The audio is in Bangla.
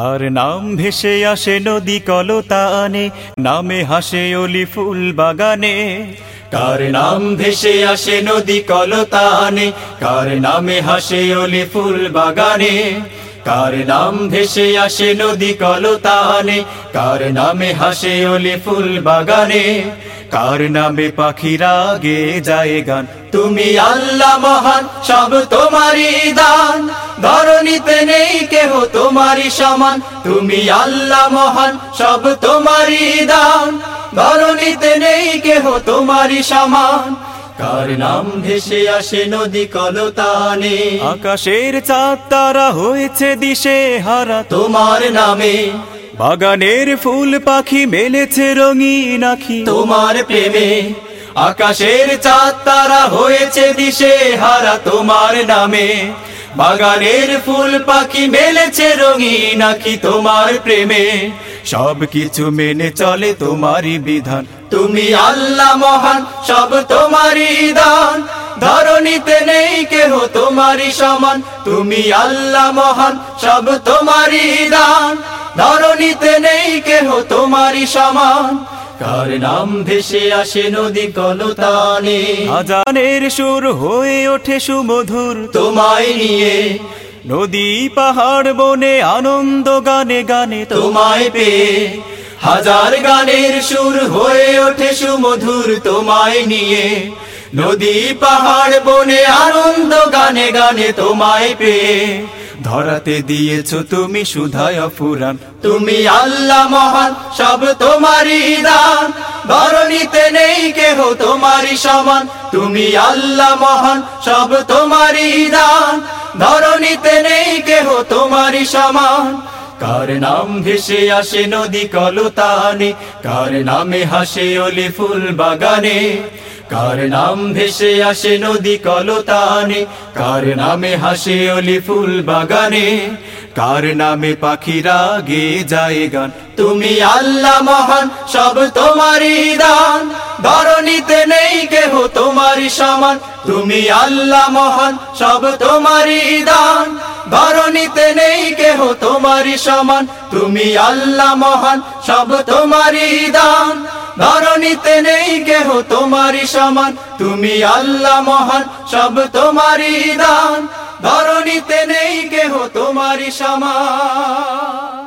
আর নাম ভেসে আসে নদী কলতানে, নামে হাসে অলি ফুল বাগানে। কার নাম ভেসে আসে নদী কলতানে, কার নামে হাসে অলি ফুল বাগানে। কার নাম ভেসে আসে নদী কলতানে, কার নামে হাসে অলি ফুল বাগানে। কার নামে পাখিরা গে যায় গান, তুমি আল্লাহ মহান, সব তোমারই দান। ধরণীতে নেই কেহ তোমারই সমান তুমি আল্লাহ মহান সব তোমারই দান। ধরণীতে নেই কেহ তোমারই সমান। কার নাম ভেসে আসে নদী কলতানে। আকাশের চাঁদ তারা হয়েছে দিশে হারা। তোমার নামে বাগানের ফুল পাখি মেলেছে রঙিন আখি। তোমার প্রেমে আকাশের চাঁদ তারা হয়েছে দিশে হারা। তোমার নামে বাগানের ফুল পাখি মেলেছে রঙিন আখি তোমার প্রেমে। সব কিছু মেনে চলে তোমারই বিধান। তুমি আল্লাহ মহান, সব তোমারই দান। ধরণীতে নেই কেহ তোমারই সমান। তুমি আল্লাহ মহান, সব তোমারই দান। ধরণীতে নেই কেহ তোমারই সমান। কার নাম ভেসে আসে নদী কলতানে। আজানের সুর হয়ে ওঠে সুমধুর তোমায় নিয়ে। নদী পাহাড় বনে আনন্দ গানে গানে তোমায় পেয়ে। হাজার গানের সুর হয়ে ওঠে সুমধুর তোমায় নিয়ে। নদী পাহাড় বনে আনন্দ গানে গানে তোমায় পেয়ে। ধরাতে দিয়েছ তুমি সুধায় ফুরান। তুমি আল্লাহ মহান, সব তোমারই দান। ধরণীতে নেই কেহ তোমারই সমান। তুমি আল্লাহ মহান, সব তোমারই দান। ধরণীতে নেই কেহ তোমারই সমান। কার নাম ভেসে আসে নদী কলতানে, কার নামে হাসে অলি ফুল বাগানে। কার নাম ভেসে আসে নদী কলতানে? কার নামে হাসে অলি ফুল বাগানে? কার নামে পাখিরা গে যায় গান? তুমি আল্লাহ মহান, সব তোমারই দান। ধরণীতে নেই কেহ তোমারই সমান। তুমি আল্লাহ মহান, সব তোমারই দান। ধরণীতে নেই কেহ তোমারই সমান। তুমি আল্লাহ মহান, সব তোমারই দান। ধরণীতে নেই কেহ তোমারই সমান। তুমি আল্লাহ মহান, সব তোমারই দান। ধরণীতে নেই কেহ তোমারই সমান।